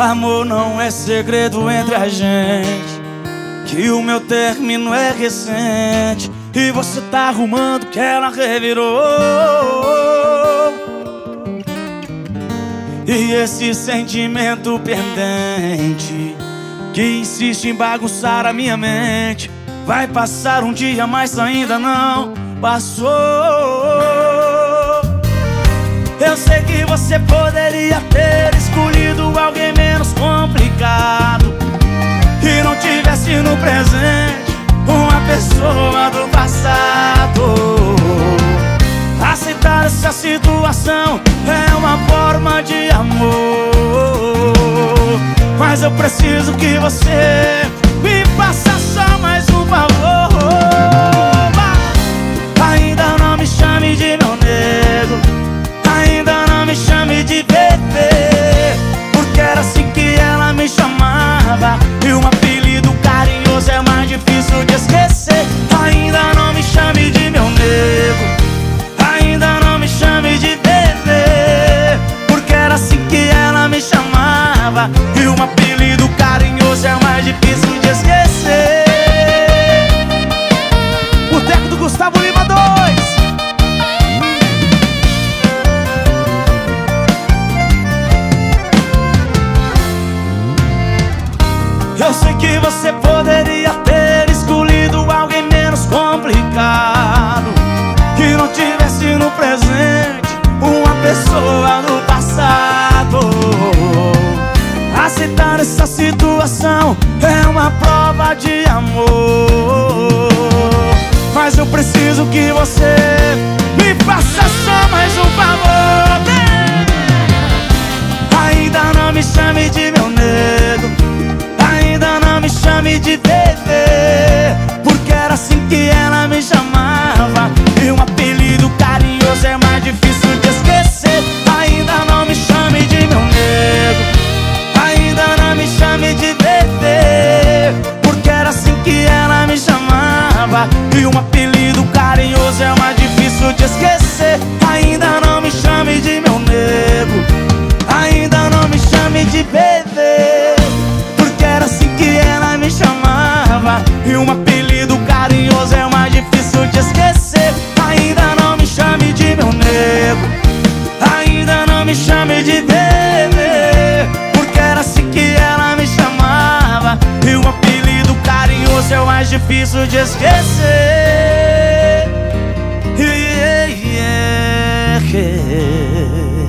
Amor não é segredo entre a gente Que o meu término é recente E você tá arrumando que ela revirou. E esse sentimento pendente Que insiste em bagunçar a minha mente Vai passar um dia, mas ainda não passou. Eu sei que você poderia ter escolhido pessoa do passado. Aceitar essa situação é uma forma de amor. Mas eu preciso que você chamava. E um apelido carinhoso é mais difícil de esquecer. Boteco do Gustavo Lima 2 Eu sei que você poderia ter escolhido alguém menos complicado. Que não tivesse situação é uma prova de amor. Mas eu preciso que você me faça só mais um favor. Ainda não me chame de meu nego Ainda não me chame de bebê E um apelido carinhoso é mais difícil de esquecer. Ainda não me chame de meu nego. Ainda não me chame de bebê. Porque era assim que ela me chamava. E um apelido carinhoso é mais difícil de esquecer. Ainda não me chame de meu nego. Ainda não me chame de bebê carinhoso é o mais difícil de esquecer Yeah, yeah, yeah.